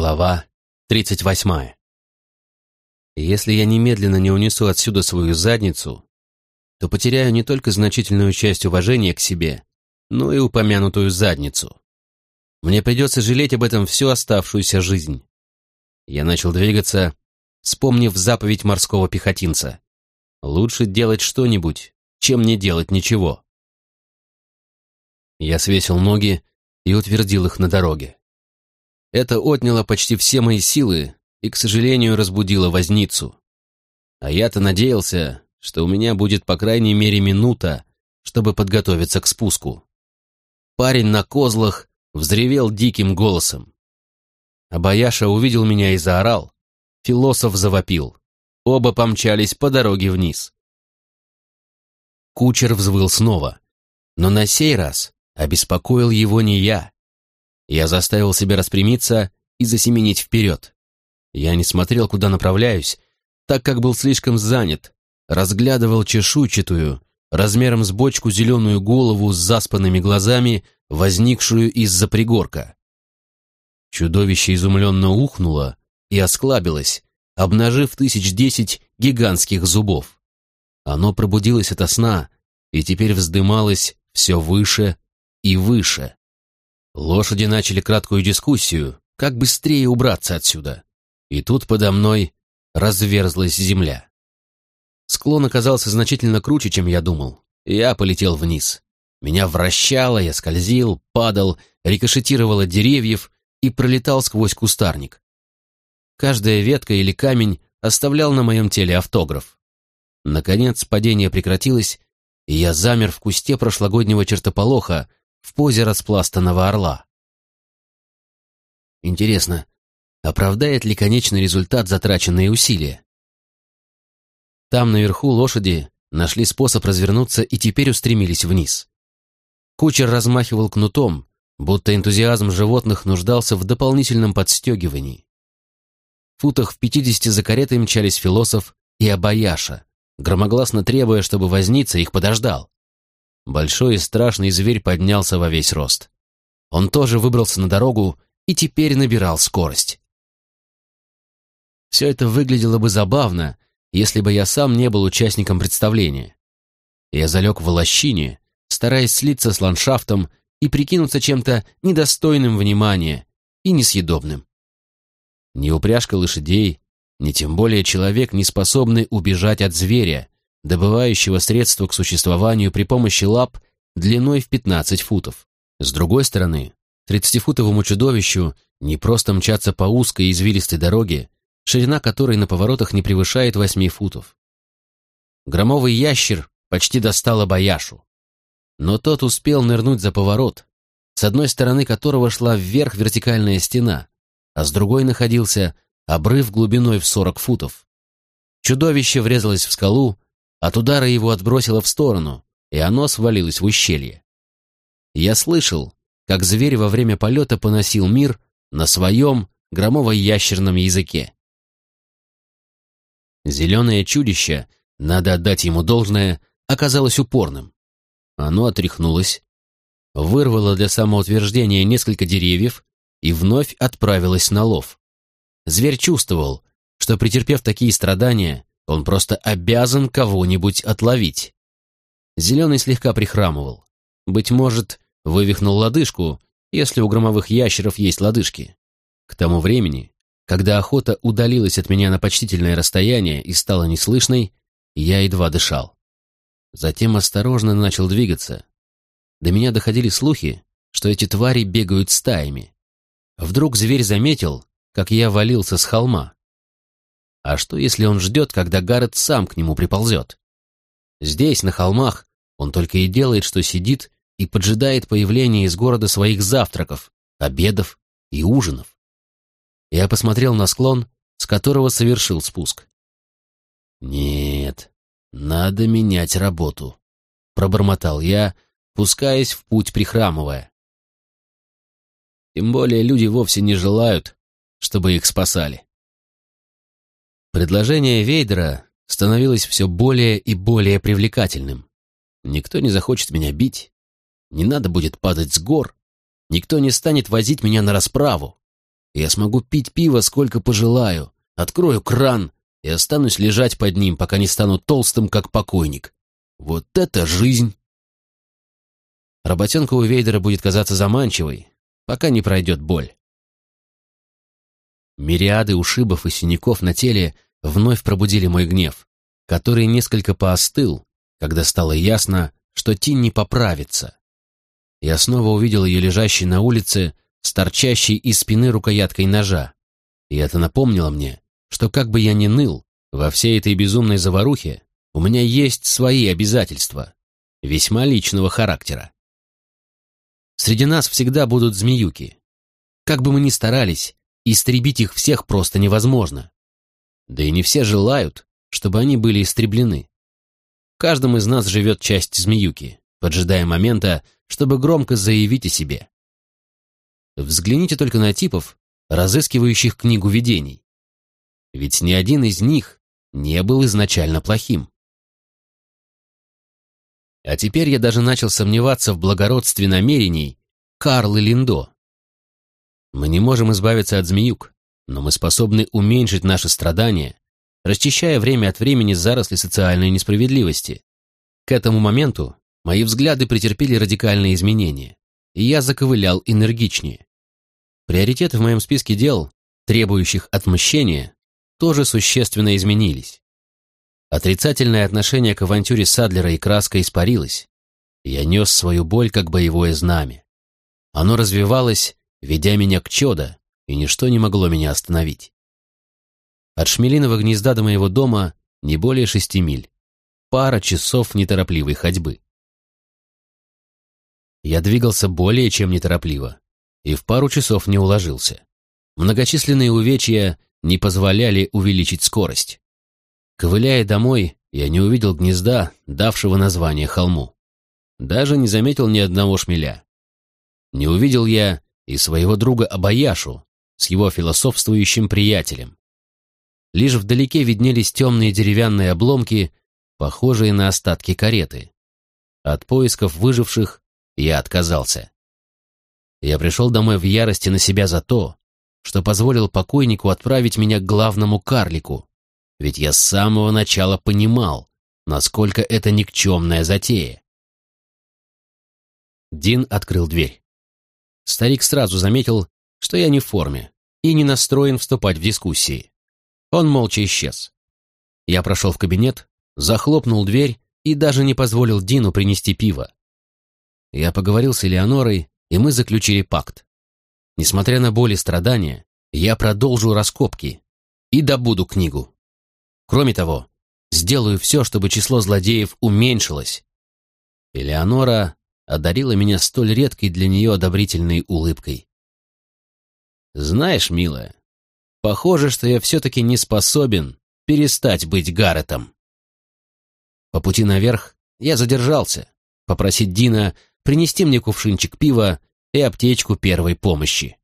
Глава 38. Если я немедленно не унесу отсюда свою задницу, то потеряю не только значительную часть уважения к себе, но и упомянутую задницу. Мне придется жалеть об этом всю оставшуюся жизнь. Я начал двигаться, вспомнив заповедь морского пехотинца. Лучше делать что-нибудь, чем не делать ничего. Я свесил ноги и утвердил их на дороге. Это отняло почти все мои силы и, к сожалению, разбудило возницу. А я-то надеялся, что у меня будет по крайней мере минута, чтобы подготовиться к спуску. Парень на козлах взревел диким голосом. Абаяша увидел меня и заорал. Философ завопил. Оба помчались по дороге вниз. Кучер взвыл снова, но на сей раз обеспокоил его не я. Я заставил себя распрямиться и засеменить вперед. Я не смотрел, куда направляюсь, так как был слишком занят, разглядывал чешуйчатую, размером с бочку зеленую голову с заспанными глазами, возникшую из-за пригорка. Чудовище изумленно ухнуло и осклабилось, обнажив тысяч десять гигантских зубов. Оно пробудилось ото сна и теперь вздымалось все выше и выше. Лошади начали краткую дискуссию, как быстрее убраться отсюда. И тут подо мной разверзлась земля. Склон оказался значительно круче, чем я думал. Я полетел вниз. Меня вращало, я скользил, падал, рикошетировал от деревьев и пролетал сквозь кустарник. Каждая ветка или камень оставлял на моем теле автограф. Наконец падение прекратилось, и я замер в кусте прошлогоднего чертополоха, в позе распластанного орла. Интересно, оправдает ли конечный результат затраченные усилия? Там наверху лошади нашли способ развернуться и теперь устремились вниз. Кучер размахивал кнутом, будто энтузиазм животных нуждался в дополнительном подстегивании. В футах в пятидесяти за каретой мчались философ и Абаяша, громогласно требуя, чтобы возница их подождал. Большой и страшный зверь поднялся во весь рост. Он тоже выбрался на дорогу и теперь набирал скорость. Все это выглядело бы забавно, если бы я сам не был участником представления. Я залег в лощине, стараясь слиться с ландшафтом и прикинуться чем-то недостойным внимания и несъедобным. Ни упряжка лошадей, ни тем более человек не способны убежать от зверя, добывающего средства к существованию при помощи лап длиной в 15 футов. С другой стороны, тридцатифутовому чудовищу не просто мчаться по узкой извилистой дороге, ширина которой на поворотах не превышает 8 футов. Громовый ящер почти достал Абаяшу. Но тот успел нырнуть за поворот, с одной стороны которого шла вверх вертикальная стена, а с другой находился обрыв глубиной в 40 футов. Чудовище врезалось в скалу, от удара его отбросило в сторону, и оно свалилось в ущелье. Я слышал, как зверь во время полета поносил мир на своем громово-ящерном языке. Зеленое чудище, надо отдать ему должное, оказалось упорным. Оно отряхнулось, вырвало для самоутверждения несколько деревьев и вновь отправилось на лов. Зверь чувствовал, что, претерпев такие страдания, он просто обязан кого-нибудь отловить. Зеленый слегка прихрамывал. Быть может, вывихнул лодыжку, если у громовых ящеров есть лодыжки. К тому времени, когда охота удалилась от меня на почтительное расстояние и стала неслышной, я едва дышал. Затем осторожно начал двигаться. До меня доходили слухи, что эти твари бегают стаями. Вдруг зверь заметил, как я валился с холма. А что, если он ждет, когда Гаррет сам к нему приползет? Здесь, на холмах, он только и делает, что сидит и поджидает появления из города своих завтраков, обедов и ужинов. Я посмотрел на склон, с которого совершил спуск. «Нет, надо менять работу», — пробормотал я, пускаясь в путь прихрамывая. Тем более люди вовсе не желают, чтобы их спасали. Предложение Вейдера становилось все более и более привлекательным. Никто не захочет меня бить, не надо будет падать с гор, никто не станет возить меня на расправу. я смогу пить пиво сколько пожелаю, открою кран и останусь лежать под ним, пока не стану толстым, как покойник. Вот это жизнь! Работенка у Вейдера будет казаться заманчивой, пока не пройдет боль. Мириады ушибов и синяков на теле вновь пробудили мой гнев, который несколько поостыл, когда стало ясно, что Тин не поправится. Я снова увидел ее лежащей на улице с торчащей из спины рукояткой ножа. И это напомнило мне, что как бы я ни ныл, во всей этой безумной заварухе у меня есть свои обязательства, весьма личного характера. Среди нас всегда будут змеюки. Как бы мы ни старались, истребить их всех просто невозможно. Да и не все желают, чтобы они были истреблены. В каждом из нас живет часть змеюки, поджидая момента, чтобы громко заявить о себе. Взгляните только на типов, разыскивающих книгу видений. Ведь ни один из них не был изначально плохим. А теперь я даже начал сомневаться в благородстве намерений Карлы Линдо. Мы не можем избавиться от змеюк, но мы способны уменьшить наши страдания, расчищая время от времени заросли социальной несправедливости. К этому моменту мои взгляды претерпели радикальные изменения, и я заковылял энергичнее. Приоритеты в моем списке дел, требующих отмщения, тоже существенно изменились. Отрицательное отношение к авантюре Садлера и Краска испарилось. Я нес свою боль как боевое знамя. Оно развивалось, ведя меня к чёда, и ничто не могло меня остановить. От Шмелиного гнезда до моего дома не более шести миль. Пара часов неторопливой ходьбы. Я двигался более чем неторопливо и в пару часов не уложился. Многочисленные увечья не позволяли увеличить скорость. Ковыляя домой, я не увидел гнезда, давшего название холму. Даже не заметил ни одного шмеля. Не увидел я и своего друга Абаяшу с его философствующим приятелем. Лишь вдалеке виднелись темные деревянные обломки, похожие на остатки кареты. От поисков выживших я отказался. Я пришел домой в ярости на себя за то, что позволил покойнику отправить меня к главному карлику, ведь я с самого начала понимал, насколько это никчемная затея. Дин открыл дверь. Старик сразу заметил, что я не в форме и не настроен вступать в дискуссии. Он молча исчез. Я прошел в кабинет, захлопнул дверь и даже не позволил Дину принести пиво. Я поговорил с Элеонорой и мы заключили пакт. Несмотря на боль и страдания, я продолжу раскопки и добуду книгу. Кроме того, сделаю все, чтобы число злодеев уменьшилось. Элеонора одарила меня столь редкой для нее одобрительной улыбкой. «Знаешь, милая, похоже, что я все-таки не способен перестать быть Гарретом». По пути наверх я задержался, попросить Дина принести мне кувшинчик пива и аптечку первой помощи.